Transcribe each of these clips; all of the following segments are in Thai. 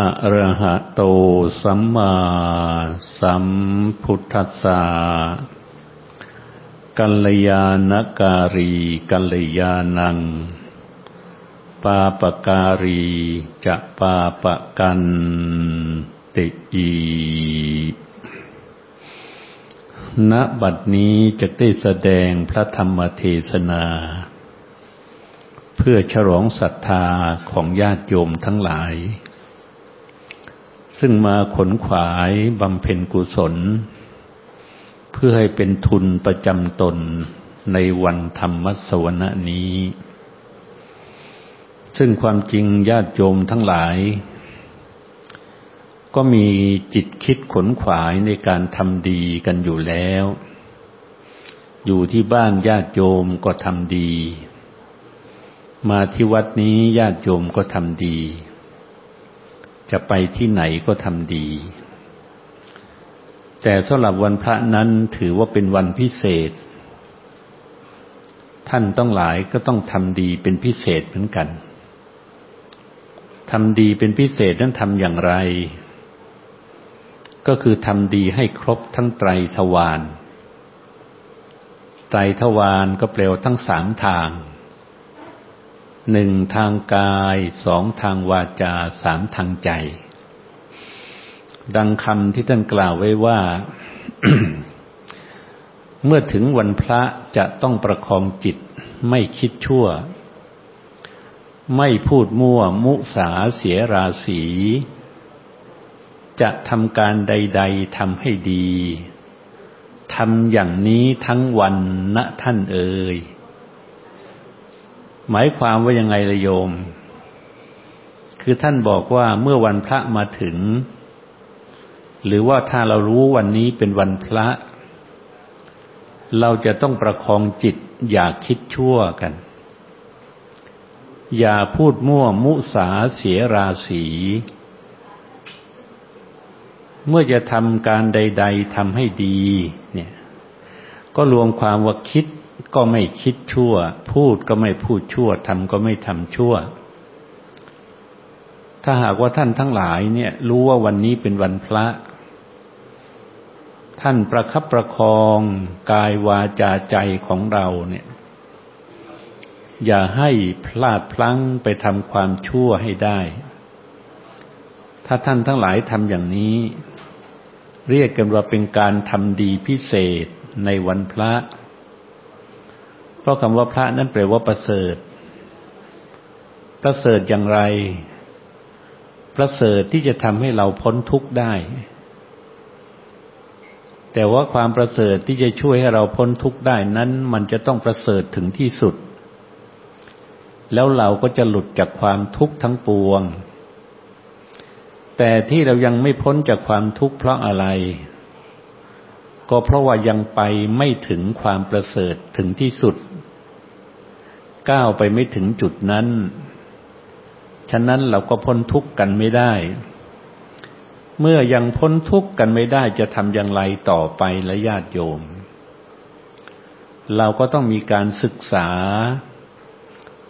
อะระหะโตสัมมาสัมพุทธัสสะกัลยาณการีกัลยาณัง ปาปการีจะปาปกันติอีณบัดนี้จะได้แสดงพระธรรมเทศนา เพื่อฉลองศรัทธาของญาติโยมทั้งหลาย ซึ่งมาขนขวายบำเพ็ญกุศล เพื่อให้เป็นทุนประจำตนในวันธรรมสวนะนี้ ซึ่งความจริงญาติโยมทั้งหลาย ก็มีจิตคิดขนขวายในการทำดีกันอยู่แล้ว อยู่ที่บ้านญาติโยมก็ทำดี มาที่วัดนี้ญาติโยมก็ทำดี จะไปที่ไหนก็ทำดี แต่สำหรับวันพระนั้นถือว่าเป็นวันพิเศษ ท่านต้องหลายก็ต้องทำดีเป็นพิเศษเหมือนกันทำดีเป็นพิเศษนั้นทำอย่างไร ก็คือทำดีให้ครบทั้งไตรทวารไตรทวารก็แปลว่าทั้งสามทาง หนึ่งทางกายสองทางวาจาสามทางใจ ดังคำที่ท่านกล่าวไว้ว่า เมื่อถึงวันพระจะต้องประคองจิต ไม่คิดชั่ว ไม่พูดมั่ว มุสาเสียราศีจะทำการใด ๆทำให้ดีทำอย่างนี้ทั้งวันนะท่านเอ่ย หมายความว่ายังไงละโยม คือท่านบอกว่าเมื่อวันพระมาถึง หรือว่าถ้าเรารู้วันนี้เป็นวันพระ เราจะต้องประคองจิต อย่าคิดชั่วกัน อย่าพูดมั่วมุสาเสียราศีเมื่อจะทำการใด ๆทำให้ดี เนี่ย ก็รวมความว่าคิด ก็ไม่คิดชั่ว พูดก็ไม่พูดชั่วทำก็ไม่ทำชั่ว ถ้าหากว่าท่านทั้งหลายเนี่ย รู้ว่าวันนี้เป็นวันพระ ท่านประคับประคองกายวาจาใจของเราเนี่ย อย่าให้พลาดพลั้งไปทำความชั่วให้ได้ ถ้าท่านทั้งหลายทำอย่างนี้ เรียกกันว่าเป็นการทำดีพิเศษในวันพระ เพราะคำว่าพระนั้นแปลว่าประเสริฐ ประเสริฐอย่างไร ประเสริฐที่จะทำให้เราพ้นทุกข์ได้ แต่ว่าความประเสริฐที่จะช่วยให้เราพ้นทุกข์ได้นั้น มันจะต้องประเสริฐถึงที่สุด แล้วเราก็จะหลุดจากความทุกข์ทั้งปวง แต่ที่เรายังไม่พ้นจากความทุกข์เพราะอะไรก็เพราะว่ายังไปไม่ถึงความประเสริฐถึงที่สุด ก้าวไปไม่ถึงจุดนั้น ฉะนั้นเราก็พ้นทุกข์กันไม่ได้ เมื่อยังพ้นทุกข์กันไม่ได้จะทำอย่างไรต่อไปและญาติโยม เราก็ต้องมีการศึกษา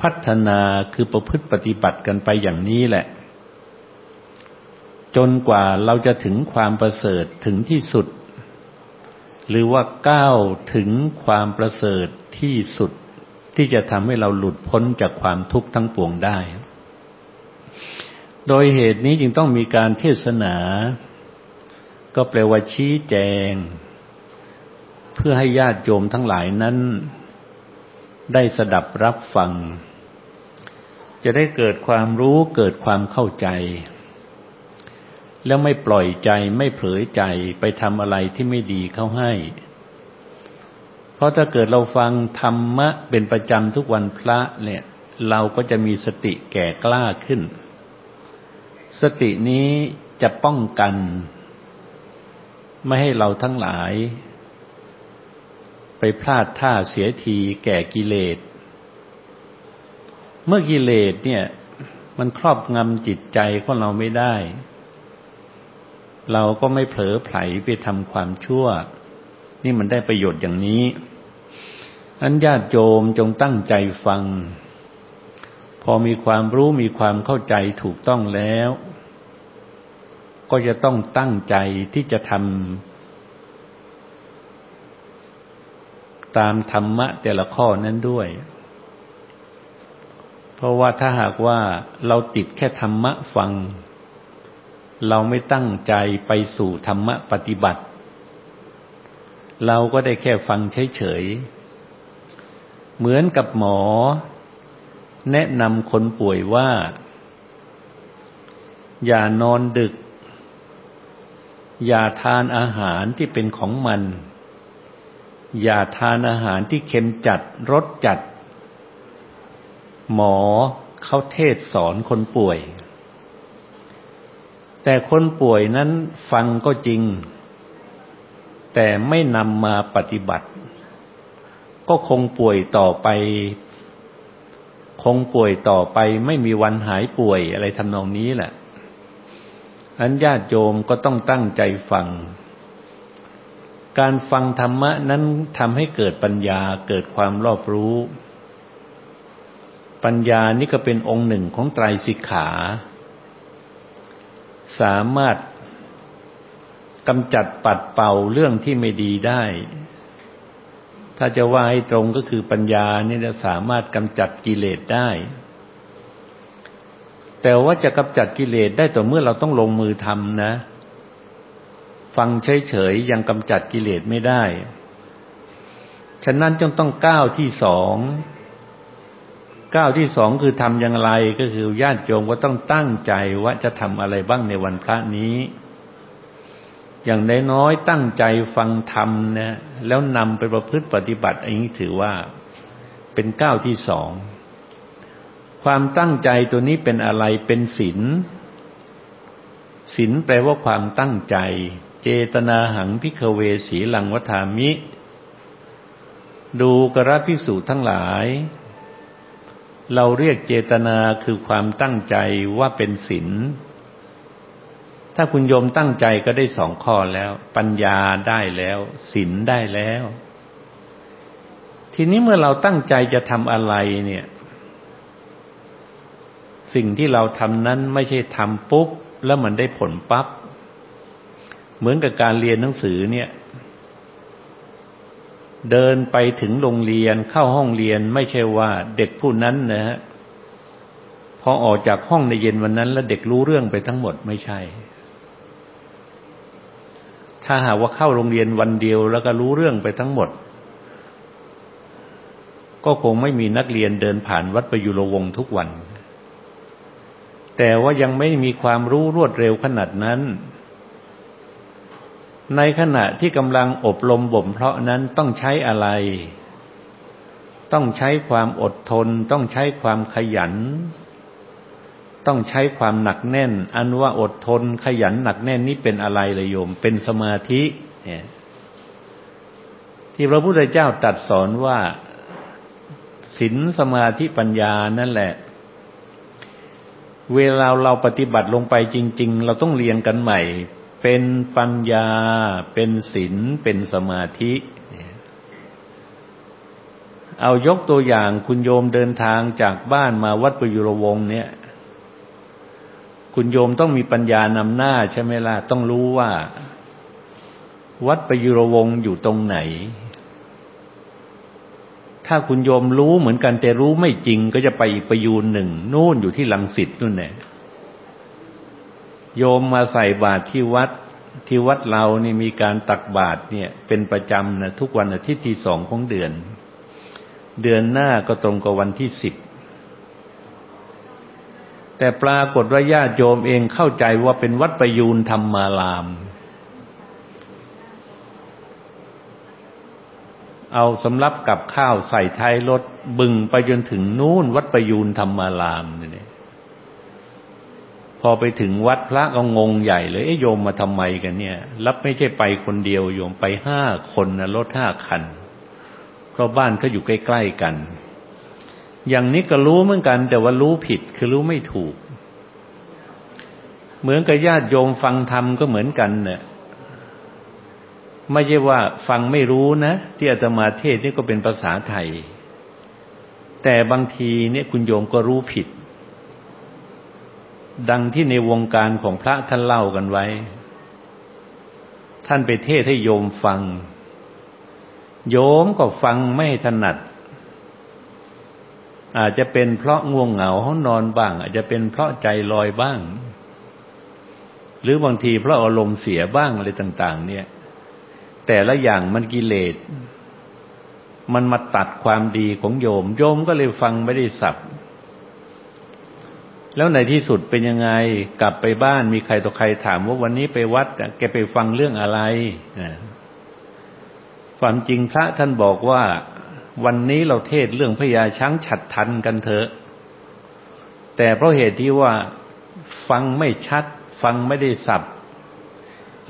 พัฒนาคือประพฤติปฏิบัติกันไปอย่างนี้แหละ จนกว่าเราจะถึงความประเสริฐถึงที่สุด หรือว่าก้าวถึงความประเสริฐที่สุด ที่จะทำให้เราหลุดพ้นจากความทุกข์ทั้งปวงได้ โดยเหตุนี้จึงต้องมีการเทศนา ก็แปลว่าชี้แจง เพื่อให้ญาติโยมทั้งหลายนั้น ได้สดับรับฟัง จะได้เกิดความรู้เกิดความเข้าใจ แล้วไม่ปล่อยใจไม่เผลอใจไปทำอะไรที่ไม่ดีเข้าให้ ราะถ้าเกิดเราฟังธรรมะเป็นประจำทุกวันพระเนี่ย เราก็จะมีสติแก่กล้าขึ้น สตินี้จะป้องกัน ไม่ให้เราทั้งหลาย ไปพลาดท่าเสียทีแก่กิเลส เมื่อกิเลสเนี่ย มันครอบงำจิตใจของเราไม่ได้ เราก็ไม่เผลอไผลไปทำความชั่ว นี่มันได้ประโยชน์อย่างนี้ อันญาติโยมจงตั้งใจฟัง พอมีความรู้มีความเข้าใจถูกต้องแล้ว ก็จะต้องตั้งใจที่จะทำตามธรรมะแต่ละข้อนั้นด้วย เพราะว่าถ้าหากว่าเราติดแค่ธรรมะฟัง เราไม่ตั้งใจไปสู่ธรรมะปฏิบัติ เราก็ได้แค่ฟังเฉยๆ เหมือนกับหมอ แนะนำคนป่วยว่า อย่านอนดึก อย่าทานอาหารที่เป็นของมัน อย่าทานอาหารที่เค็มจัดรสจัด หมอเขาเทศสอนคนป่วย แต่คนป่วยนั้นฟังก็จริง แต่ไม่นำมาปฏิบัติ ก็คงป่วยต่อไป คงป่วยต่อไป ไม่มีวันหายป่วยอะไรทำนองนี้แหละอันญาติโยมก็ต้องตั้งใจฟัง การฟังธรรมะนั้นทำให้เกิดปัญญาเกิดความรอบรู้ ปัญญานี่ก็เป็นองค์หนึ่งของไตรสิกขา สามารถกำจัดปัดเป่าเรื่องที่ไม่ดีได้ ถ้าจะว่าให้ตรงก็คือปัญญานี่จะสามารถกำจัดกิเลสได้ แต่ว่าจะกำจัดกิเลสได้ต่อเมื่อเราต้องลงมือทำนะ ฟังเฉยๆยังกำจัดกิเลสไม่ได้ ฉะนั้นจึงต้องก้าวที่สองก้าวที่สองคือทำอย่างไรก็คือญาติโยมก็ต้องตั้งใจว่าจะทำอะไรบ้างในวันพระนี้ อย่างน้อยๆตั้งใจฟังธรรมนะแล้วนำไปประพฤติปฏิบัติอันนี้ถือว่าเป็นก้าวที่สอง ความตั้งใจตัวนี้เป็นอะไรเป็นศีลศีลแปลว่าความตั้งใจ เจตนาหังพิกเวสีลังวัฏามิ ดูกระพิสูจทั้งหลาย เราเรียกเจตนาคือความตั้งใจว่าเป็นศีล ถ้าคุณโยมตั้งใจก็ได้สองข้อแล้ว ปัญญาได้แล้วศีลได้แล้ว ทีนี้เมื่อเราตั้งใจจะทำอะไรเนี่ย สิ่งที่เราทำนั้นไม่ใช่ทำปุ๊บ แล้วมันได้ผลปับ๊บเหมือนกับการเรียนหนังสือเนี่ย เดินไปถึงโรงเรียนเข้าห้องเรียนไม่ใช่ว่า เด็กผู้นั้นนะฮะพอออกจากห้องในเย็นวันนั้น แล้วเด็กรู้เรื่องไปทั้งหมดไม่ใช่ ถ้าหากว่าเข้าโรงเรียนวันเดียวแล้วก็รู้เรื่องไปทั้งหมด ก็คงไม่มีนักเรียนเดินผ่านวัดประยุรวงทุกวัน แต่ว่ายังไม่มีความรู้รวดเร็วขนาดนั้น ในขณะที่กำลังอบรมบ่มเพาะนั้นต้องใช้อะไร ต้องใช้ความอดทน ต้องใช้ความขยัน ต้องใช้ความหนักแน่น อันว่าอดทนขยันหนักแน่นนี้เป็นอะไรเลยโยม เป็นสมาธิเนี่ยที่พระพุทธเจ้าตรัสสอนว่าศีลสมาธิปัญญานั่นแหละ เวลาเราปฏิบัติลงไปจริง ๆ เราต้องเรียนกันใหม่ เป็นปัญญา เป็นศีลเป็นสมาธิเอายกตัวอย่างคุณโยมเดินทางจากบ้านมาวัดประยุรวงศ์เนี่ย คุณโยมต้องมีปัญญานำหน้าใช่ไหมล่ะ ต้องรู้ว่า วัดประยุรวงศ์อยู่ตรงไหน ถ้าคุณโยมรู้เหมือนกันแต่รู้ไม่จริงก็จะไปประยูนหนึ่งนู่นอยู่ที่ลังสิตนู่นแน่โยมมาใส่บาตรที่วัดที่วัดเรานี่มีการตักบาตรเนี่ย เป็นประจำนะทุกวันอาทิตย์ที่สองของเดือน เดือนหน้าก็ตรงกับวันที่สิบ แต่ปรากฏว่าญาติโยมเองเข้าใจว่าเป็นวัดประยูนธรรมาราม เอาสำรับกับข้าวใส่ท้ายรถบึงไปจนถึงนู่นวัดประยูนธรรมารามเนี่พพอไปถึงวัดพระก็งงใหญ่เลยเอ้โยมมาทำไมกันเนี่ย รับไม่ใช่ไปคนเดียวโยมไปห้าคนนะรถห้าคันเพราะบ้านเขาอยู่ใกล้ๆกัน อย่างนี้ก็รู้เหมือนกัน แต่ว่ารู้ผิดคือรู้ไม่ถูก เหมือนกับญาติโยมฟังธรรมก็เหมือนกันเนี่ยไม่ใช่ว่าฟังไม่รู้นะที่อาตมาเทศนี่ก็เป็นภาษาไทย แต่บางทีเนี่ยคุณโยมก็รู้ผิด ดังที่ในวงการของพระท่านเล่ากันไว้ ท่านไปเทศให้โยมฟัง โยมก็ฟังไม่ถนัด อาจจะเป็นเพราะง่วงเหงาเขานอนบ้าง อาจจะเป็นเพราะใจลอยบ้าง หรือบางทีเพราะอารมณ์เสียบ้างอะไรต่าง ๆ เนี่ย แต่ละอย่างมันกิเลสมันมาตัดความดีของโยม โยมก็เลยฟังไม่ได้สับแล้วในที่สุดเป็นยังไงกลับไปบ้านมีใครต่อใครถามว่าวันนี้ไปวัดแกไปฟังเรื่องอะไรความจริงพระท่านบอกว่า วันนี้เราเทศเรื่องพญาช้างฉัดทันกันเถอะ แต่เพราะเหตุที่ว่าฟังไม่ชัด ฟังไม่ได้สับ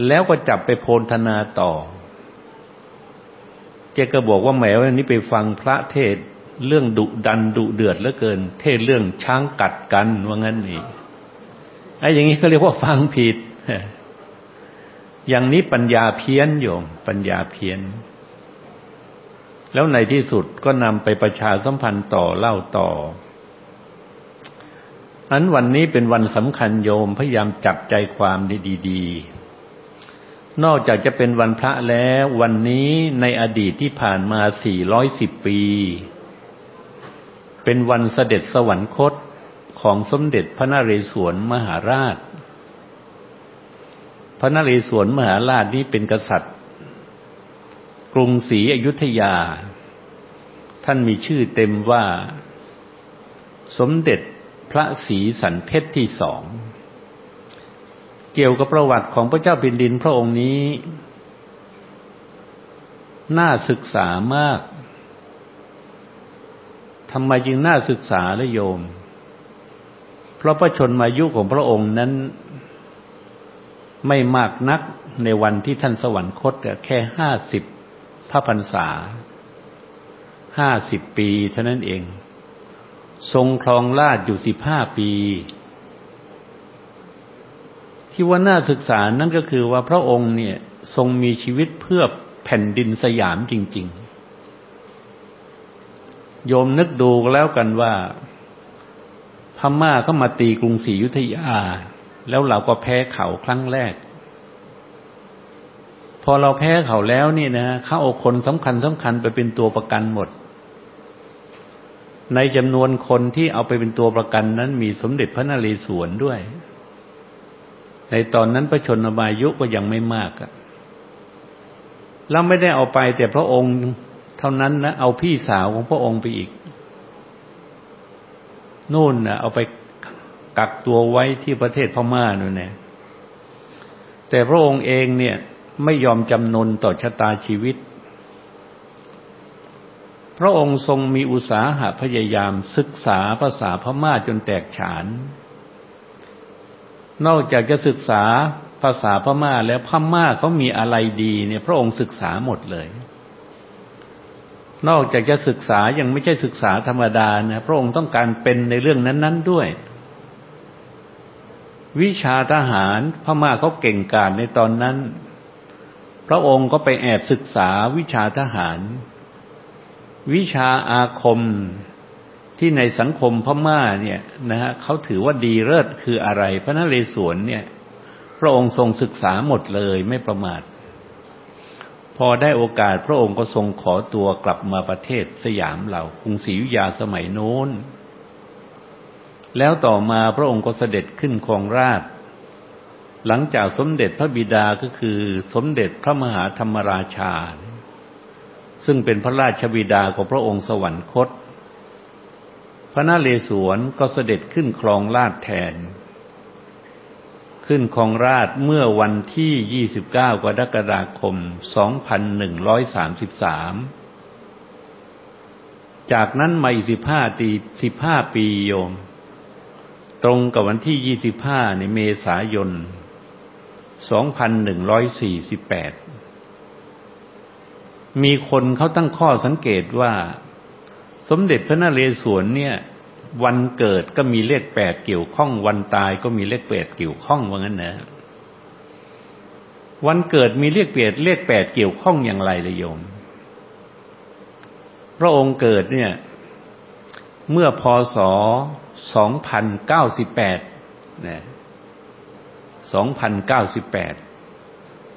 แล้วก็จับไปโพลธนาต่อแกก็บอกว่าแหมวันนี้ไปฟังพระเทศเรื่องดุดันดุเดือดเหลือเกิน เทศเรื่องช้างกัดกันว่างั้นนี่ไอ้อย่างนี้เขาเรียกว่าฟังผิด อย่างนี้ปัญญาเพี้ยนโยม ปัญญาเพี้ยน แล้วในที่สุดก็นำไปประชาสัมพันธ์ต่อเล่าต่ออันวันนี้เป็นวันสำคัญโยมพยายามจับใจความดีๆ นอกจากจะเป็นวันพระแล้ววันนี้ในอดีตที่ผ่านมา 410 ปี เป็นวันเสด็จสวรรคตของสมเด็จพระนเรศวรมหาราช พระนเรศวรมหาราชนี้เป็นกษัตริย์ กรุงศรีอยุธยา ท่านมีชื่อเต็มว่า สมเด็จพระศรีสันเพชรที่สอง เกี่ยวกับประวัติของพระเจ้าแผ่นดินพระองค์นี้ น่าศึกษามากทำไมจึงน่าศึกษาและโยม เพราะพระชนมายุของพระองค์นั้นไม่มากนักในวันที่ท่านสวรรคตแค่ห้าสิบ พระพรรษาห้าสิบปีเท่านั้นเอง ทรงครองราชอยู่สิบห้าปี ที่ว่าน่าศึกษานั่นก็คือว่าพระองค์เนี่ย ทรงมีชีวิตเพื่อแผ่นดินสยามจริง ๆ โยมนึกดูแล้วกันว่าพม่าก็มาตีกรุงศรีอยุธยา แล้วเราก็แพ้เขาครั้งแรก พอเราแพ้เขาแล้วนี่นะเขาเอาคนสำคัญสำคัญไปเป็นตัวประกันหมด ในจำนวนคนที่เอาไปเป็นตัวประกันนั้น มีสมเด็จพระนเรศวรด้วย ในตอนนั้นพระชนมายุก็ยังไม่มากอะแล้วไม่ได้เอาไป แต่พระองค์เท่านั้นนะเอาพี่สาวของพระองค์ไปอีกนู่นนะเอาไปกักตัวไว้ที่ประเทศพม่านู่นเนี่ยแต่พระองค์เองเนี่ย ไม่ยอมจำนนต่อชะตาชีวิต พระองค์ทรงมีอุตสาหะพยายามศึกษาภาษาพม่าจนแตกฉาน นอกจากจะศึกษาภาษาพม่าแล้วพม่าเขามีอะไรดีเนี่ย พระองค์ศึกษาหมดเลย นอกจากจะศึกษายังไม่ใช่ศึกษาธรรมดานะพระองค์ต้องการเป็นในเรื่องนั้น ๆด้วย วิชาทหารพม่าเขาเก่งกาจในตอนนั้น ระองค์ก็ไปแอบศึกษาวิชาทหาร วิชาอาคมที่ในสังคมพม่าเนี่ยนะฮะเขาถือว่าดีเลิศคืออะไร พระนเรศวรเนี่ย พระองค์ทรงศึกษาหมดเลยไม่ประมาท พอได้โอกาสพระองค์ก็ทรงขอตัวกลับมาประเทศสยามเรากรุงศรีอยุธยาสมัยโน้น แล้วต่อมาพระองค์ก็เสด็จขึ้นครองราช หลังจากสมเด็จพระบิดาก็คือสมเด็จพระมหาธรรมราชา ซึ่งเป็นพระราชบิดาของพระองค์สวรรคต พระนเรศวรก็เสด็จขึ้นครองราชแทน ขึ้นครองราชเมื่อวันที่ 29 กรกฎาคม 2133 จากนั้นมาอีก15ปี15 ปีโยม ตรงกับวันที่ 25 ในเมษายน 2148มีคนเขาตั้งข้อสังเกตว่า สมเด็จพระนเรศวรเนี่ย วันเกิดก็มีเลขแปดเกี่ยวข้อง วันตายก็มีเลขแปดเกี่ยวข้องว่างั้นนะวันเกิดมีเลขแปดเลขแปดเกี่ยวข้องอย่างไรเลยโยม พระองค์เกิดเนี่ย เมื่อพศสองพันเก้าสิบแปดนะ สองพันเก้าสิบแปด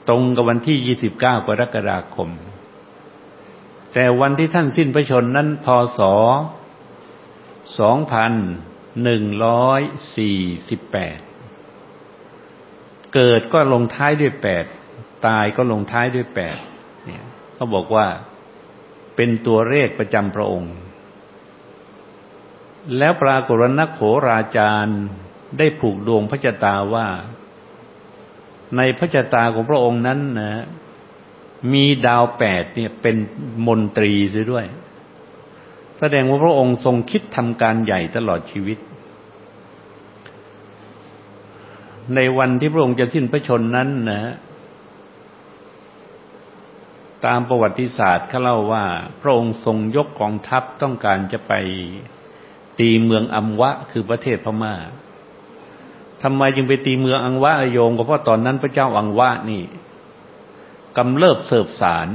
ตรงกับวันที่ยี่สิบเก้ากรกฎาคม แต่วันที่ท่านสิ้นพระชนนั้นพศสองพันหนึ่งร้อยสี่สิบแปดเกิดก็ลงท้ายด้วยแปดตายก็ลงท้ายด้วยแปดเนี่ยเขาบอกว่าเป็นตัวเลขประจำพระองค์ แล้วปรากฏนักโขราจารย์ได้ผูกดวงพระจตาว่า ในพระจตาของพระองค์นั้นนะมีดาวแปดเนี่ยเป็นมนตรีซะด้วย แสดงว่าพระองค์ทรงคิดทำการใหญ่ตลอดชีวิต ในวันที่พระองค์จะสิ้นพระชนนั้นนะตามประวัติศาสตร์เขาเล่าว่า พระองค์ทรงยกกองทัพต้องการจะไปตีเมืองอัมวะคือประเทศพมา่า ทำไมจึงไปตีเมืองอังวะโยงก็เพราะตอนนั้นพระเจ้าอังวะนี่กำเริบเสบสาร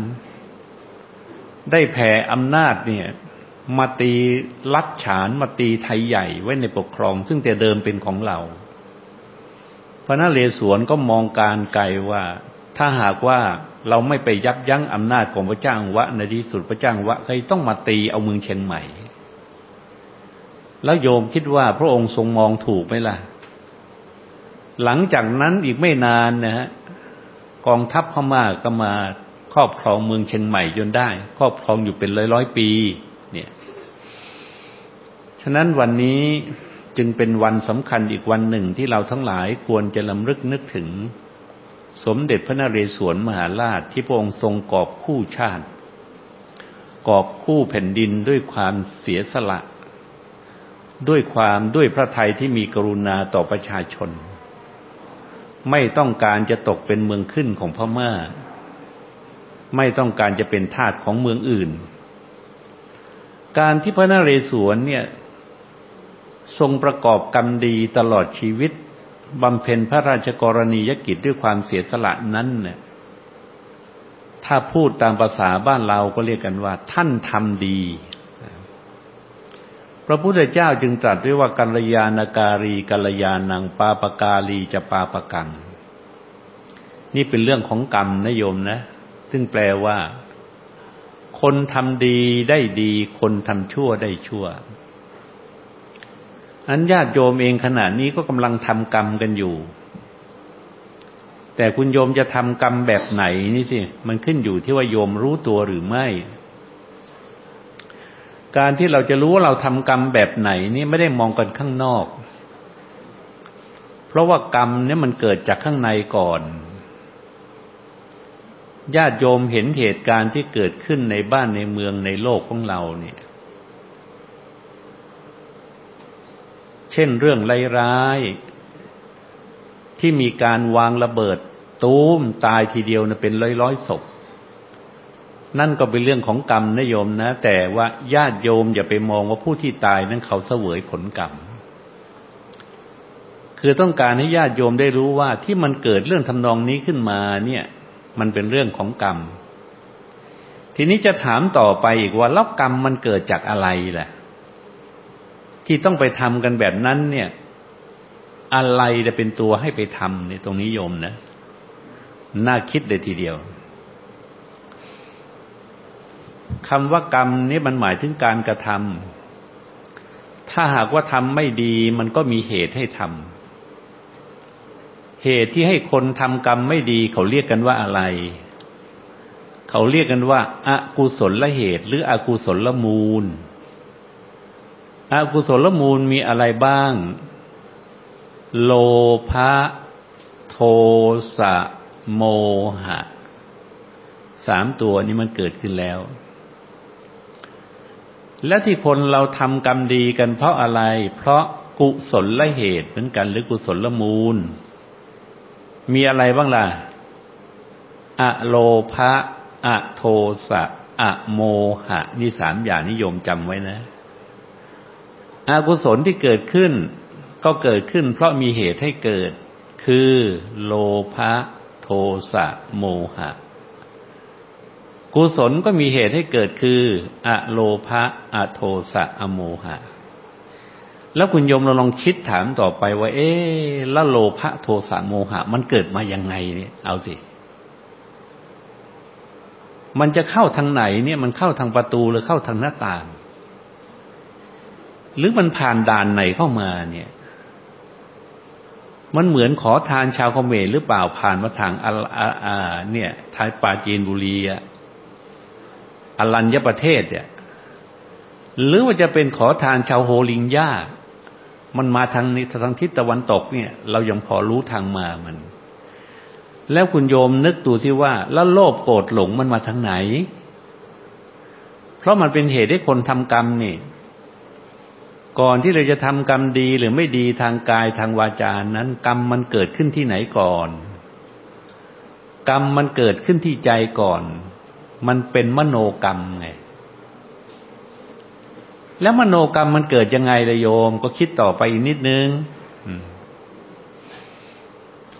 ได้แผ่อำนาจเนี่ย มาตีลัดฉานมาตีไทยใหญ่ไว้ในปกครอง ซึ่งแต่เดิมเป็นของเราพระนเรศวรก็มองการไกลว่า ถ้าหากว่าเราไม่ไปยับยั้งอำนาจของพระเจ้าอังวะในที่สุดพระเจ้าอังวะเคยต้องมาตีเอาเมืองเชียงใหม่ แล้วโยมคิดว่าพระองค์ทรงมองถูกไหมล่ะ หลังจากนั้นอีกไม่นานนะฮะกองทัพพม่าก็มาครอบครองเมืองเชียงใหม่จนได้ ครอบครองอยู่เป็นร้อยร้อยปี เนี่ย ฉะนั้นวันนี้จึงเป็นวันสำคัญอีกวันหนึ่งที่เราทั้งหลายควรจะลำลึกนึกถึง สมเด็จพระนเรศวรมหาราชที่พระองค์ทรงกอบคู่ชาติ กอบคู่แผ่นดินด้วยความเสียสละ ด้วยความด้วยพระทัยที่มีกรุณาต่อประชาชน ไม่ต้องการจะตกเป็นเมืองขึ้นของพม่า ไม่ต้องการจะเป็นทาสของเมืองอื่น การที่พระนเรศวรเนี่ย ทรงประกอบกรรมดีตลอดชีวิตบำเพ็ญพระราชกรณียกิจด้วยความเสียสละนั้นเนี่ยถ้าพูดตามภาษาบ้านเราก็เรียกกันว่า ท่านทำดี ระพุทธเจ้าจึงตรัสไว้ว่ากัลยาณการีกัลยาณังปาปกาลีจะปาปกัง นี่เป็นเรื่องของกรรมนะโยมนะ ซึ่งแปลว่า คนทำดีได้ดี คนทำชั่วได้ชั่วอันญาติโยมเองขณะนี้ก็กำลังทำกรรมกันอยู่ แต่คุณโยมจะทำกรรมแบบไหนนี่สิมันขึ้นอยู่ที่ว่าโยมรู้ตัวหรือไม่ การที่เราจะรู้ว่าเราทำกรรมแบบไหนนี่ไม่ได้มองกันข้างนอก เพราะว่ากรรมเนี่ยมันเกิดจากข้างในก่อน ญาติโยมเห็นเหตุการณ์ที่เกิดขึ้นในบ้านในเมืองในโลกของเราเนี่ย เช่นเรื่องร้ายๆที่มีการวางระเบิดตูมตายทีเดียวนะเป็นร้อยๆศพ นั่นก็เป็นเรื่องของกรรมนะโยมนะ แต่ว่าญาติโยมอย่าไปมองว่าผู้ที่ตายนั้นเขาเสวยผลกรรม คือต้องการให้ญาติโยมได้รู้ว่าที่มันเกิดเรื่องทำนองนี้ขึ้นมาเนี่ย มันเป็นเรื่องของกรรม ทีนี้จะถามต่อไปอีกว่าแล้วกรรมมันเกิดจากอะไรล่ะ ที่ต้องไปทำกันแบบนั้นเนี่ย อะไรจะเป็นตัวให้ไปทำในตรงนี้โยมนะ น่าคิดเลยทีเดียว คำว่ากรรมนี้มันหมายถึงการกระทำถ้าหากว่าทำไม่ดีมันก็มีเหตุให้ทำเหตุที่ให้คนทำกรรมไม่ดี เขาเรียกกันว่าอะไร เขาเรียกกันว่าอากุศลละเหตุ หรืออกุศลละมูลอกุศลละมูลมีอะไรบ้าง โลภะโทสะโมหะ สามตัวนี้มันเกิดขึ้นแล้ว และที่คนเราทำกรรมดีกันเพราะอะไร เพราะกุศลละเหตุเหมือนกันหรือกุศลละมูล มีอะไรบ้างล่ะ อโลภะอโทสะอโมหะ นี่สามอย่างนิยมจำไว้นะอากุศลที่เกิดขึ้น ก็เกิดขึ้น เพราะมีเหตุให้เกิด คือโลภะโทสะโมหะ กุศลก็มีเหตุให้เกิดคืออะโลภะอะโทสะอโมหะ แล้วคุณโยมเราลองคิดถามต่อไปว่า เอ๊ะละโลภะโทสะโมหะ มันเกิดมายังไงเนี่ย เอาสิมันจะเข้าทางไหนเนี่ยมันเข้าทางประตูหรือเข้าทางหน้าต่าง หรือมันผ่านด่านไหนเข้ามาเนี่ย มันเหมือนขอทานชาวเขมรหรือเปล่าผ่านมาทางอาอาเนี่ยทายปาจีนบุรีอะ อรัญญประเทศเนี่ยหรือว่าจะเป็นขอทานชาวโฮลิงย่ามันมาทางนี้ทางทิศตะวันตกเนี่ย เรายังพอรู้ทางมามัน แล้วคุณโยมนึกดูสิว่า แล้วโลภโกรธหลงมันมาทางไหน เพราะมันเป็นเหตุให้คนทำกรรมนี่ ก่อนที่เราจะทำกรรมดีหรือไม่ดีทางกายทางวาจานั้น กรรมมันเกิดขึ้นที่ไหนก่อน กรรมมันเกิดขึ้นที่ใจก่อน มันเป็นมโนกรรมไง แล้วมโนกรรมมันเกิดยังไงละโยม ก็คิดต่อไปอีกนิดนึง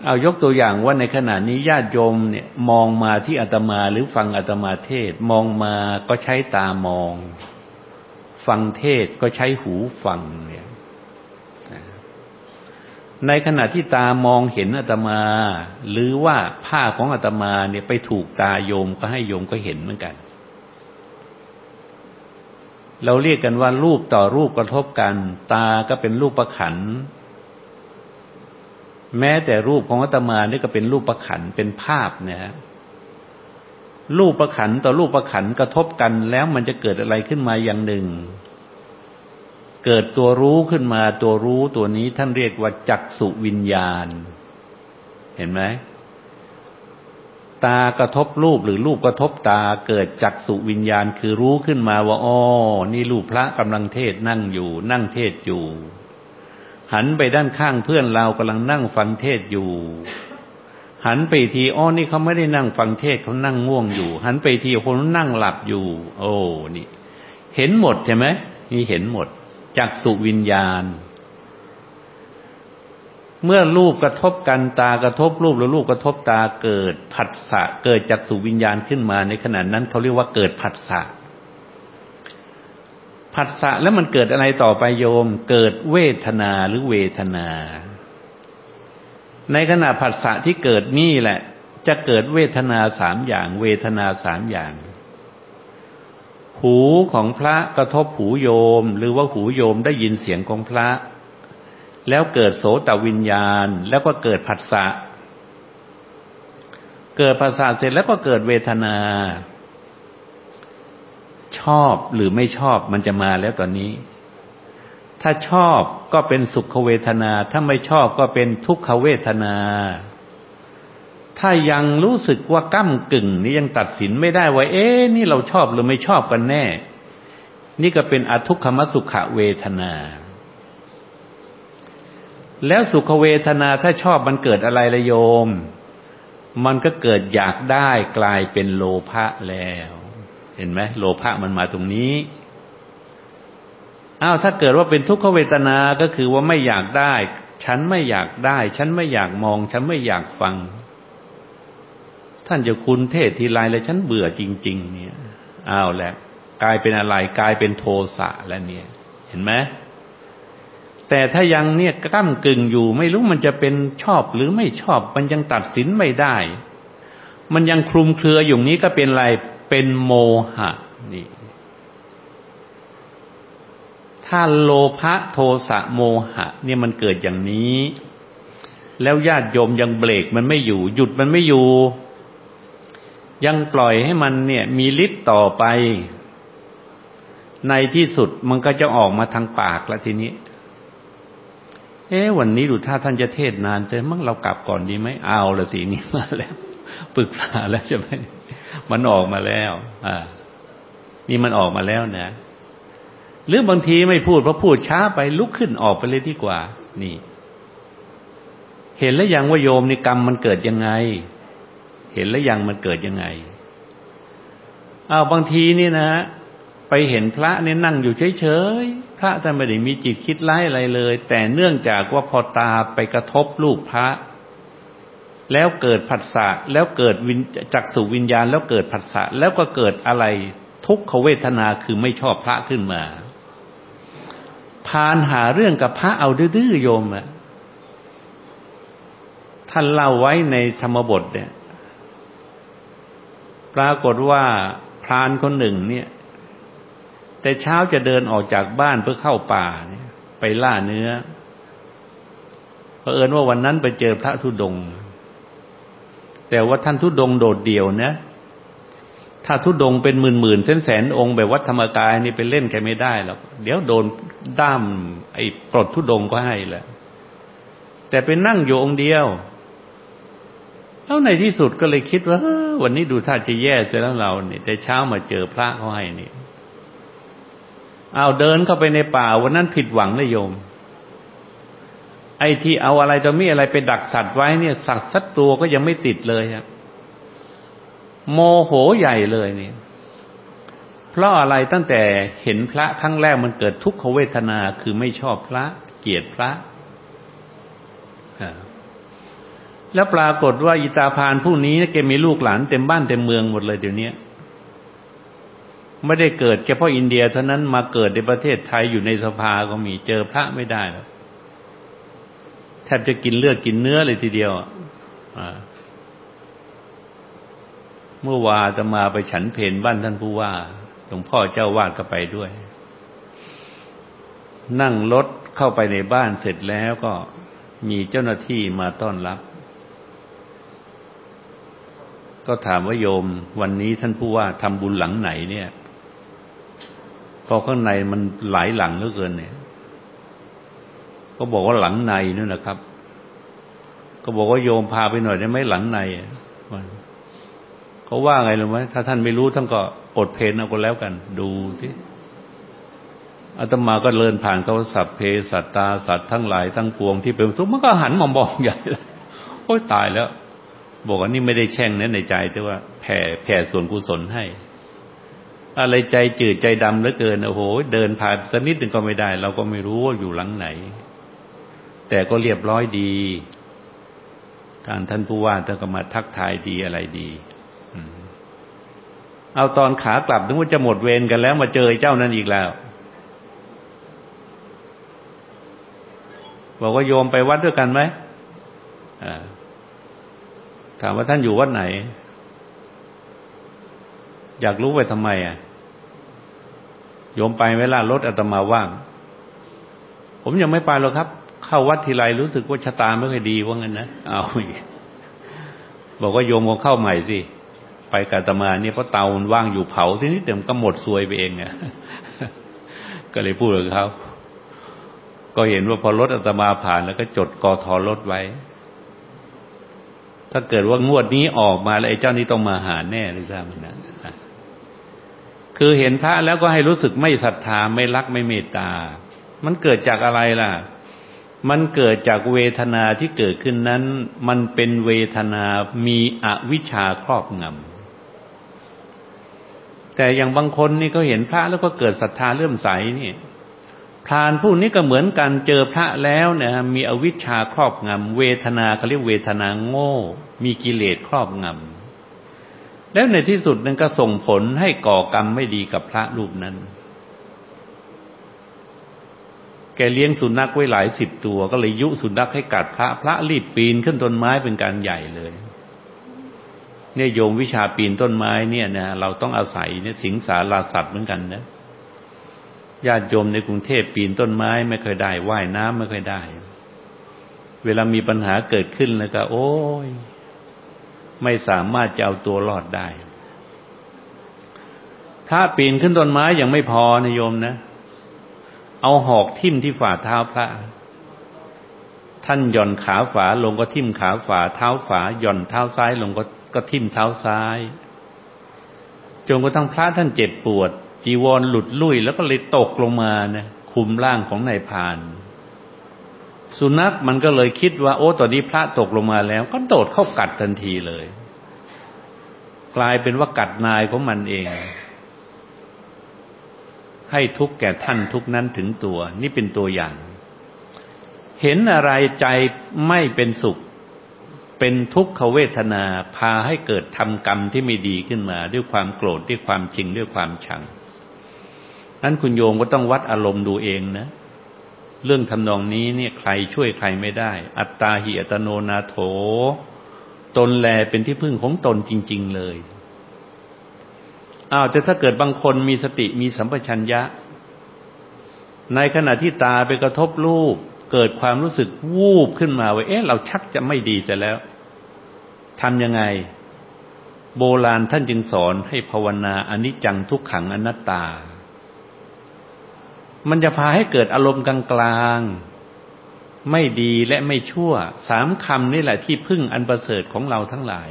เอายกตัวอย่างว่าในขณะนี้ญาติโยมเนี่ย มองมาที่อาตมาหรือฟังอาตมาเทศ มองมาก็ใช้ตามอง ฟังเทศก็ใช้หูฟังเนี่ย ในขณะที่ตามองเห็นอาตมา หรือว่าผ้าของอาตมาเนี่ยไปถูกตาโยมก็ให้โยมก็เห็นเหมือนกัน เราเรียกกันว่ารูปต่อรูปกระทบกัน ตาก็เป็นรูปประขัน แม้แต่รูปของอาตมานี่ก็เป็นรูปประขันเป็นภาพนะฮะรูปประขันต่อรูปประขันกระทบกันแล้วมันจะเกิดอะไรขึ้นมาอย่างหนึ่ง เกิดตัวรู้ขึ้นมาตัวรู้ตัวนี้ท่านเรียกว่าจักสุวิญญาณ เห็นไหมตากระทบรูปหรือรูปกระทบตาเกิดจักสุวิญญาณคือรู้ขึ้นมาว่าอ๋อนี่รูปพระกำลังเทศนั่งอยู่ นั่งเทศอยู่ หันไปด้านข้างเพื่อนเรากำลังนั่งฟังเทศอยู่ หันไปทีอ้อนี่เขาไม่ได้นั่งฟังเทศเขานั่งง่วงอยู่ หันไปทีคนนั่งหลับอยู่ โอ้นี่ เห็นหมดใช่ไหมนี่เห็นหมด จากสุวิญญาณ เมื่อรูปกระทบกันตากระทบรูปแล้วรูปกระทบตาเกิดผัสสะเกิดจากสุวิญญาณขึ้นมา ในขณะนั้นเขาเรียกว่าเกิดผัสสะผัสสะแล้วมันเกิดอะไรต่อไปโยม เกิดเวทนาหรือเวทนา ในขณะผัสสะที่เกิดนี่แหละ จะเกิดเวทนาสามอย่าง เวทนาสามอย่าง หูของพระกระทบหูโยม หรือว่าหูโยมได้ยินเสียงของพระ แล้วเกิดโสตวิญญาณ แล้วก็เกิดผัสสะเกิดผัสสะเสร็จแล้วก็เกิดเวทนา ชอบหรือไม่ชอบมันจะมาแล้วตอนนี้ ถ้าชอบก็เป็นสุขเวทนา ถ้าไม่ชอบก็เป็นทุกขเวทนา ถ้ายังรู้สึกว่าก้ากึ่ง นี่ยังตัดสินไม่ได้ว่า เอ๊ะนี่เราชอบหรือไม่ชอบกันแน่ นี่ก็เป็นอทุกขมสุขเวทนา แล้วสุขเวทนาถ้าชอบมันเกิดอะไรละโยม มันก็เกิดอยากได้กลายเป็นโลภะแล้ว เห็นไหมโลภะมันมาตรงนี้อ้าวถ้าเกิดว่าเป็นทุกขเวทนาก็คือว่าไม่อยากได้ ฉันไม่อยากได้ ฉันไม่อยากมอง ฉันไม่อยากฟัง ท่านจะคุณเทศทีไรเลยฉันเบื่อจริง ๆ เนี่ยอ้าวแหละกลายเป็นอะไรกลายเป็นโทสะแล้วเนี่ย เห็นไหมแต่ถ้ายังเนี่ยก้ากึ่งอยู่ ไม่รู้มันจะเป็นชอบหรือไม่ชอบ มันยังตัดสินไม่ได้ มันยังคลุมเครืออยู่นี้ก็เป็นอะไรเป็นโมหะนี่ถ้าโลภะโทสะโมหะ เนี่ยมันเกิดอย่างนี้ แล้วญาติโยมยังเบรกมันไม่อยู่ หยุดมันไม่อยู่ ยังปล่อยให้มันเนี่ยมีฤทธิ์ต่อไป ในที่สุดมันก็จะออกมาทางปากล้วทีนี้ เอ๊วันนี้ดูถ้าท่านจะเทศนานเจอมั่งเรากลับก่อนดีไหมเอาละสีนี้มาแล้วปรึกษาแล้วใช่ไหมมันออกมาแล้ว อ่า นี่มันออกมาแล้วนะหรือบางทีไม่พูดเพราะพูดช้าไปลุกขึ้นออกไปเลยดีกว่า นี่ เห็นแล้วยังว่าโยมในกรรมมันเกิดยังไง เห็นแล้วยังมันเกิดยังไงอ้าวบางทีนี่นะไปเห็นพระเนี่ยนั่งอยู่เฉยๆพระท่านไม่ได้มีจิตคิดร้ายอะไรเลย แต่เนื่องจากว่าพอตาไปกระทบรูปพระ แล้วเกิดผัสสะแล้วเกิดวินจักสุวิญญาณ แล้วเกิดผัสสะแล้วก็เกิดอะไรทุกขเวทนาคือไม่ชอบพระขึ้นมาพานหาเรื่องกับพระเอาดื้อโยมอะท่านเล่าไว้ในธรรมบทเนี่ย ปรากฏว่าพรานคนหนึ่งเนี่ย แต่เช้าจะเดินออกจากบ้านเพื่อเข้าป่าเนี่ย ไปล่าเนื้อเผอิญว่าวันนั้นไปเจอพระธุดง แต่ว่าท่านธุดงโดดเดี่ยวนะ ถ้าทุดงเป็นหมื่นหมื่นแสนแสนองค์แบบวัดธรรมกายนี่ไปเล่นแค่ไม่ได้หรอกเดี๋ยวโดนด้าม ไอ้ปลดทุดงก็ให้แหละแต่เป็นนั่งอยู่องค์เดียวแล้วในที่สุดก็เลยคิดว่า วันนี้ดูท่าจะแย่เสียแล้วเราเนี่ยแต่เช้ามาเจอพระเขาให้นี่เอาเดินเข้าไปในป่า วันนั้นผิดหวังเลยโยม ไอ้ที่เอาอะไรจะมีอะไรไปดักสัตว์ไว้เนี่ย สัตว์สักตัวก็ยังไม่ติดเลยครับโมโหใหญ่เลยเนี่ยเพราะอะไรตั้งแต่เห็นพระครั้งแรกมันเกิดทุกขเวทนาคือไม่ชอบพระ เกลียดพระ แล้วปรากฏว่าอิตาพานผู้นี้แกมีลูกหลานเต็มบ้านเต็มเมืองหมดเลยเดี๋ยวนี้ไม่ได้เกิดเฉพาะอินเดียเท่านั้นมาเกิดในประเทศไทยอยู่ในสภาก็มีเจอพระไม่ได้แล้วแทบจะกินเลือดกินเนื้อเลยทีเดียวเมื่อวาจะมาไปฉันเพนบ้านท่านผู้ว่าหลวงพ่อเจ้าวาดก็ไปด้วย นั่งรถเข้าไปในบ้านเสร็จแล้วก็มีเจ้าหน้าที่มาต้อนรับ ก็ถามว่าโยม วันนี้ท่านผู้ว่าทำบุญหลังไหนเนี่ย พอข้างในมันหลายหลังเหลือเกินเนี่ย ก็บอกว่าหลังในนั่นแหละครับ ก็บอกว่าโยมพาไปหน่อยได้ไหมหลังในเขาว่าไงรู้ไหมถ้าท่านไม่รู้ท่านก็อดเพนเอาก็แล้วกัน ดูสิอาตมาก็เลินผ่านเขาสัพเพสัตตาสัตว์ทั้งหลายทั้งปวงที่เป็นทุกข์มันก็หันมามองใหญ่เลยโอ้ยตายแล้ว บอกว่านี่ไม่ได้แช่งนะในใจ แต่ว่าแผ่แผ่ส่วนกุศลให้ อะไรใจจืดใจดำเหลือเกินโอ้โห เดินผ่านสักนิดหนึ่งก็ไม่ได้ เราก็ไม่รู้ว่าอยู่หลังไหน แต่ก็เรียบร้อยดีทางท่านผู้ว่าท่านก็มาทักทายดีอะไรดีเอาตอนขากลับถึงว่าจะหมดเวรกันแล้วมาเจอเจ้านั้นอีกแล้ว บอกว่าโยมไปวัดด้วยกันไหม ถามว่าท่านอยู่วัดไหน อยากรู้ไปทำไมอะโยมไปเวลารถอาตมาว่าง ผมยังไม่ไปหรอกครับ เข้าวัดทีไรรู้สึกว่าชะตาไม่ค่อยดีว่างั้นนะเอาบอกว่าโยมก็เข้าใหม่สิไปกาตมาเนี่ยเพราะเตามันว่างอยู่เผาทีนี้เต็มก็หมดซวยไปเองเนี่ยก็เลยพูดกับเขาก็เห็นว่าพอรถอาตมาผ่านแล้วก็จดกอทอรถไว้ ถ้าเกิดว่างวดนี้ออกมาแล้วไอ้เจ้านี้ต้องมาหาแน่เลยทราบมันนะคือเห็นพระแล้วก็ให้รู้สึกไม่ศรัทธาไม่รักไม่เมตตา มันเกิดจากอะไรล่ะ มันเกิดจากเวทนาที่เกิดขึ้นนั้น มันเป็นเวทนามีอวิชชาครอบงำแต่อย่างบางคนนี่ก็เห็นพระแล้วก็เกิดศรัทธาเลื่อมใสนี่ พรานผู้นี้ก็เหมือนกันเจอพระแล้วเนี่ยมีอวิชชาครอบงำเวทนาเขาเรียกเวทนาโง่ มีกิเลสครอบงำแล้วในที่สุดนั้นก็ส่งผลให้ก่อกรรมไม่ดีกับพระรูปนั้น แกเลี้ยงสุนัขไว้หลายสิบตัว ก็เลยยุสุนัขให้กัดพระ พระรีบปีนขึ้นต้นไม้เป็นการใหญ่เลยเนี่ยโยมวิชาปีนต้นไม้เนี่ยนะเราต้องอาศัยเนี่ยสิงสาราสัตว์เหมือนกันนะ ญาติโยมในกรุงเทพปีนต้นไม้ ไม่เคยได้ว่ายน้ำไม่เคยได้ เวลามีปัญหาเกิดขึ้นแล้วก็ โอ้ย ไม่สามารถจะเอาตัวรอดได้ ถ้าปีนขึ้นต้นไม้ยังไม่พอนะโยมนะ เอาหอกทิ่มที่ฝ่าเท้าพระ ท่านหย่อนขาฝาลงก็ทิ่มขาฝาเท้าฝาหย่อนเท้าซ้ายลงก็ก็ทิ่มเท้าซ้ายจนกระทั่งพระท่านเจ็บปวด จีวรหลุดลุ่ยแล้วก็เลยตกลงมานะคุมร่างของนายพาน สุนัขมันก็เลยคิดว่า โอ้ตอนนี้พระตกลงมาแล้ว ก็โดดเข้ากัดทันทีเลย กลายเป็นว่ากัดนายของมันเอง ให้ทุกแก่ท่านทุกนั้นถึงตัว นี่เป็นตัวอย่าง เห็นอะไรใจไม่เป็นสุข เป็นทุกขเวทนาพาให้เกิดทำกรรมที่ไม่ดีขึ้นมา ด้วยความโกรธด้วยความชิงด้วยความชัง นั้นคุณโยมก็ต้องวัดอารมณ์ดูเองนะ เรื่องทำนองนี้เนี่ยใครช่วยใครไม่ได้ อัตตาหิอัตโนนาโถ ตนแลเป็นที่พึ่งของตนจริง ๆเลยอ้าวแต่ถ้าเกิดบางคนมีสติมีสัมปชัญญะ ในขณะที่ตาไปกระทบรูป เกิดความรู้สึกวูบขึ้นมาว่าเอ๊ะเราชักจะไม่ดีแต่แล้วทำยังไง โบราณท่านจึงสอนให้ภาวนาอนิจจังทุกขังอนัตตา มันจะพาให้เกิดอารมณ์กลางๆ ไม่ดีและไม่ชั่ว สามคำนี่แหละที่พึ่งอันประเสริฐของเราทั้งหลาย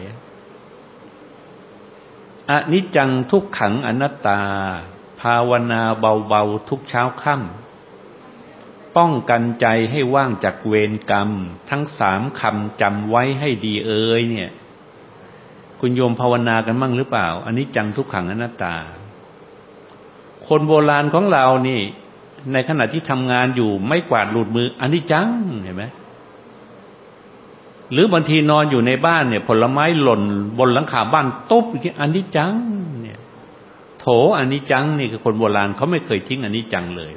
อนิจจังทุกขังอนัตตา ภาวนาเบาๆทุกเช้าค่ำป้องกันใจให้ว่างจากเวรกรรม ทั้งสามคำจำไว้ให้ดีเอ้ยเนี่ย คุณโยมภาวนากันมั่งหรือเปล่าอันนี้จังทุกขังอนัตตา คนโบราณของเรานี่ ในขณะที่ทำงานอยู่ไม่กวาดหลุดมือ อันนี้จังเห็นไหมหรือบางทีนอนอยู่ในบ้านเนี่ย ผลไม้หล่นบนหลังคาบ้านตุ๊บอันนี้จัง เนี่ย โถอันนี้จังนี่คือคนโบราณเขาไม่เคยทิ้งอันนี้จังเลย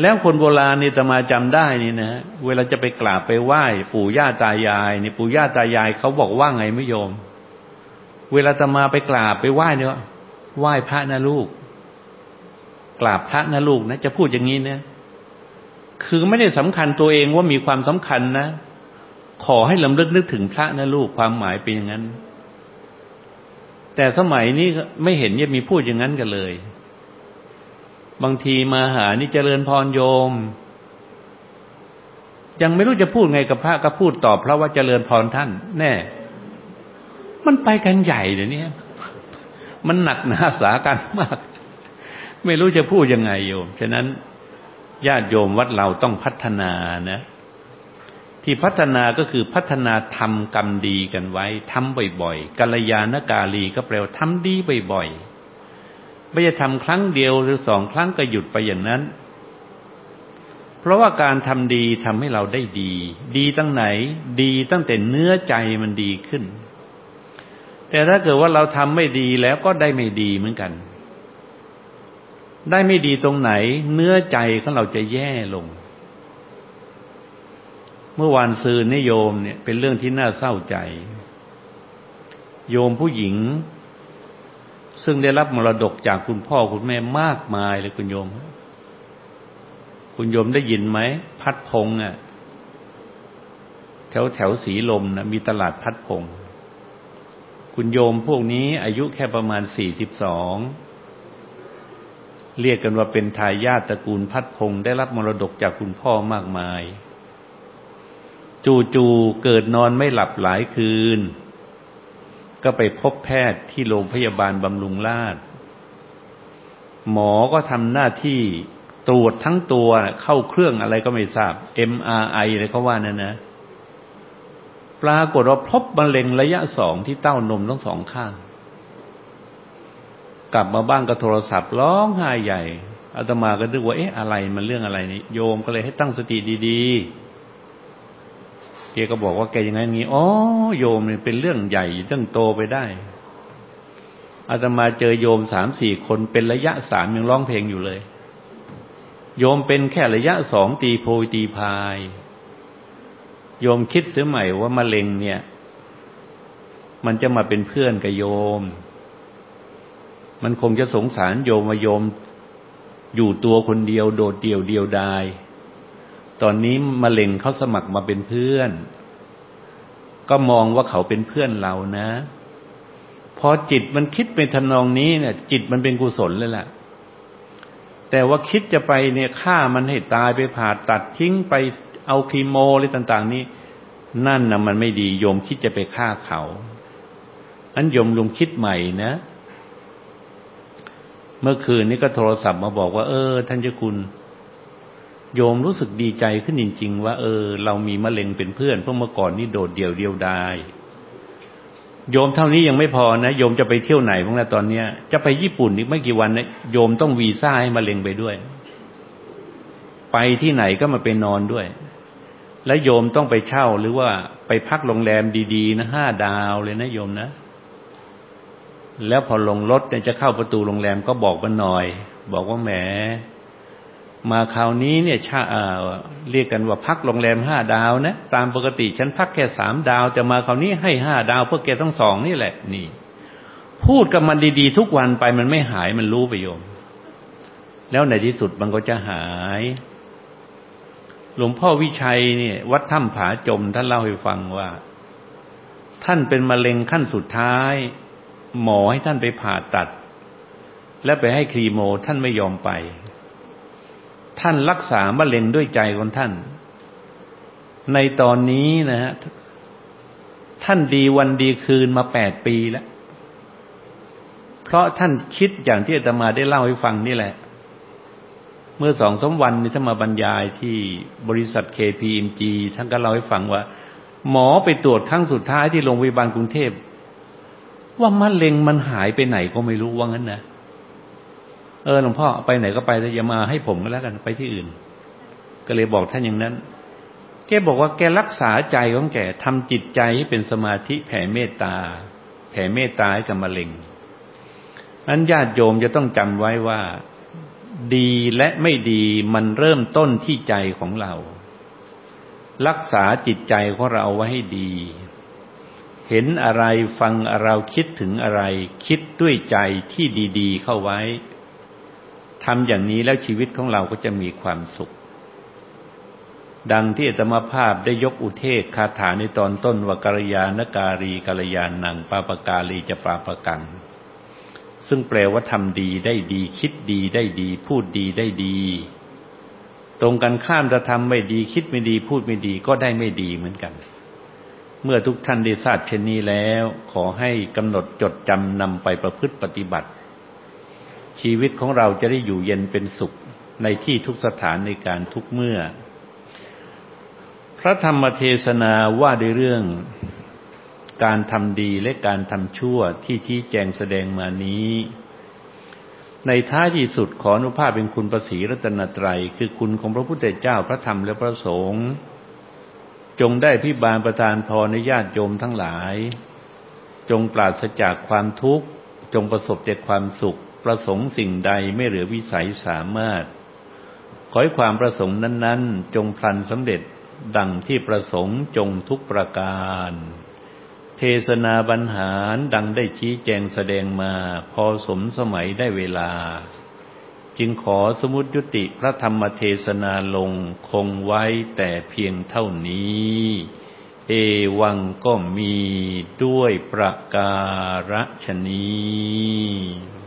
แล้วคนโบราณนี่ตมาจำได้นี่นะเวลาจะไปกราบไปไหว้ปู่ย่าตายายนี่ปู่ย่าตายายเขาบอกว่าไงไม่โยม เวลาตมาไปกราบไปไหว้เนี่ยไหว้พระนะลูก กราบพระนะลูกนะจะพูดอย่างนี้เนะคือไม่ได้สำคัญตัวเองว่ามีความสำคัญนะ ขอให้ลำลึกนึกถึงพระนะลูกความหมายเป็นอย่างนั้น แต่สมัยนี้ไม่เห็นยังมีพูดอย่างนั้นกันเลย บางทีมาหานี่เจริญพรโยม ยังไม่รู้จะพูดไงกับพระก็พูดตอบพระว่าเจริญพรท่าน แน่ มันไปกันใหญ่เดี๋ยวนี้มันหนักหนาสากันมาก ไม่รู้จะพูดยังไงโยม ฉะนั้นญาติโยมวัดเราต้องพัฒนานะ ที่พัฒนาก็คือพัฒนาทำกรรมดีกันไว้ทำบ่อยๆกัลยาณกาลีก็แปลว่าทำดีบ่อยๆไม่จะทำครั้งเดียวหรือสองครั้งก็หยุดไปอย่างนั้น เพราะว่าการทำดีทำให้เราได้ดี ดีตั้งไหน ดีตั้งแต่เนื้อใจมันดีขึ้น แต่ถ้าเกิดว่าเราทำไม่ดีแล้วก็ได้ไม่ดีเหมือนกัน ได้ไม่ดีตรงไหน เนื้อใจของเราจะแย่ลง เมื่อวานซืนนิโยมเนี่ย เป็นเรื่องที่น่าเศร้าใจ โยมผู้หญิง ซึ่งได้รับมรดกจากคุณพ่อคุณแม่มากมายเลยคุณโยม คุณโยมได้ยินไหม พัดพงอะ แถวแถวสีลมนะมีตลาดพัดพง คุณโยมพวกนี้อายุแค่ประมาณสี่สิบสอง เรียกกันว่าเป็นทายาทตระกูลพัดพงได้รับมรดกจากคุณพ่อมากมาย จู่ๆเกิดนอนไม่หลับหลายคืน ก็ไปพบแพทย์ที่โรงพยาบาลบำรุงราษหมอก็ทำหน้าที่ตรวจทั้งตัวเข้าเครื่องอะไรก็ไม่ทราบ MRI อะไรเขาว่านั่นนะปรากฏว่าพบมะเร็งระยะสองที่เต้านมทั้งสองข้าง กลับมาบ้านก็โทรศัพท์ร้องไห้ใหญ่อาตมาก็นึกว่าเอ๊ะอะไรมันเรื่องอะไรนี่โยมก็เลยให้ตั้งสติดีๆเกก็บอกว่าแกยังไงงี้อ๋อโยมเนี่ยเป็นเรื่องใหญ่เรื่องโตไปได้อาตมาเจอโยมสามสี่คนเป็นระยะสามยังร้องเพลงอยู่เลย โยมเป็นแค่ระยะสองตีโพยตีพาย โยมคิดเสียใหม่ว่ามะเร็งเนี่ย มันจะมาเป็นเพื่อนกับโยม มันคงจะสงสารโยมโยมอยู่ตัวคนเดียวโดดเดี่ยวเดียวดาย ตอนนี้มะเร็งเขาสมัครมาเป็นเพื่อน ก็มองว่าเขาเป็นเพื่อนเรานะ พอจิตมันคิดเป็นทนองนี้เนี่ย จิตมันเป็นกุศลเลยแหละแต่ว่าคิดจะไปเนี่ยฆ่ามันให้ตายไปผ่าตัดทิ้งไปเอาคีโมอะไรต่าง ๆ นี้ นั่นนะมันไม่ดีโยมคิดจะไปฆ่าเขาอันโยมลงคิดใหม่นะ เมื่อคืนนี้ก็โทรศัพท์มาบอกว่า เออ ท่านเจ้าคุณ โยมรู้สึกดีใจขึ้นจริง ๆ ว่า เออ เรามีมะเร็งเป็นเพื่อนเพราะเมื่อก่อนนี่โดดเดี่ยวเดียวดายโยมเท่านี้ยังไม่พอนะโยมจะไปเที่ยวไหนพวกนั้นตอนเนี้ย จะไปญี่ปุ่นอีกไม่กี่วันนะโยมต้องวีซ่าให้มะเร็งไปด้วย ไปที่ไหนก็มาไปนอนด้วย และโยมต้องไปเช่าหรือว่าไปพักโรงแรมดีๆนะห้าดาวเลยนะโยมนะ แล้วพอลงรถจะเข้าประตูโรงแรมก็บอกกันหน่อย บอกว่าแหม มาคราวนี้เนี่ยชาเรียกกันว่าพักโรงแรมห้าดาวนะตามปกติฉันพักแค่สามดาว แต่มาคราวนี้ให้ห้าดาวเพื่อแกต้งสองนี่แหละ นี่ พูดกับมันดีๆ ทุกวันไปมันไม่หายมันรู้ไปโยม แล้วในที่สุดมันก็จะหาย หลวงพ่อวิชัยเนี่ย วัดถ้ำผาจมท่านเล่าให้ฟังว่า ท่านเป็นมะเร็งขั้นสุดท้าย หมอให้ท่านไปผ่าตัด และไปให้ครีโมท่านไม่ยอมไป ท่านรักษามะเร็งด้วยใจของท่าน ในตอนนี้นะฮะท่านดีวันดีคืนมาแปดปีแล้ว เพราะท่านคิดอย่างที่อาตมาได้เล่าให้ฟังนี่แหละ เมื่อสองสาวันนี้ท่านมาบรรยายที่บริษัท KPMG ท่านก็เล่าให้ฟังว่า หมอไปตรวจครั้งสุดท้ายที่โรงพยาบาลกรุงเทพ ว่ามะเร็งมันหายไปไหนก็ไม่รู้ว่างั้นนะเออหลวงพ่อไปไหนก็ไปแต่อย่ามาให้ผมก็แล้วกันไปที่อื่น ก็เลยบอกท่านอย่างนั้น แกบอกว่าแกรักษาใจของแกทำจิตใจให้เป็นสมาธิแผ่เมตตา แผ่เมตตาให้กับมะเร็งอันญาติโยมจะต้องจำไว้ว่า ดีและไม่ดีมันเริ่มต้นที่ใจของเรา รักษาจิตใจของเราไว้ให้ดี เห็นอะไรฟังอะไรคิดถึงอะไร คิดด้วยใจที่ดีๆเข้าไว้ทำอย่างนี้แล้วชีวิตของเราก็จะมีความสุข ดังที่อตมาภาพได้ยกอุเทศคาถาในตอนต้นว่ากัลยาณการีกัลยาณังปาปกาลีจะปาปกัง ซึ่งแปลว่าทำดีได้ดี คิดดีได้ดี พูดดีได้ดี ตรงกันข้ามจะทำไม่ดี คิดไม่ดี พูดไม่ดีก็ได้ไม่ดีเหมือนกัน เมื่อทุกท่านได้ทราบเช่นนี้แล้ว ขอให้กำหนดจดจำนำไปประพฤติปฏิบัติ ชีวิตของเราจะได้อยู่เย็นเป็นสุขในที่ทุกสถานในการทุกเมื่อ พระธรรมเทศนาว่าในเรื่องการทำดีและการทำชั่วที่ที่แจงแสดงมานี้ ในท้ายที่สุดขออนุภาพเป็นคุณประสีรัตนตรัย คือคุณของพระพุทธเจ้าพระธรรมและพระสงฆ์ จงได้พิบาลประทานพรในญาติโยมทั้งหลาย จงปราศจากความทุกข์ จงประสบแต่ความสุข ประสงค์สิ่งใดไม่เหลือวิสัยสามารถ ขอให้ความประสงค์นั้น ๆ จงพลันสำเร็จดังที่ประสงค์จงทุกประการ เทศนาบรรหารดังได้ชี้แจงแสดงมา พอสมสมัยได้เวลา จึงขอสมุติยุติพระธรรมเทศนาลงคงไว้แต่เพียงเท่านี้ เอวังก็มีด้วยประการฉนี้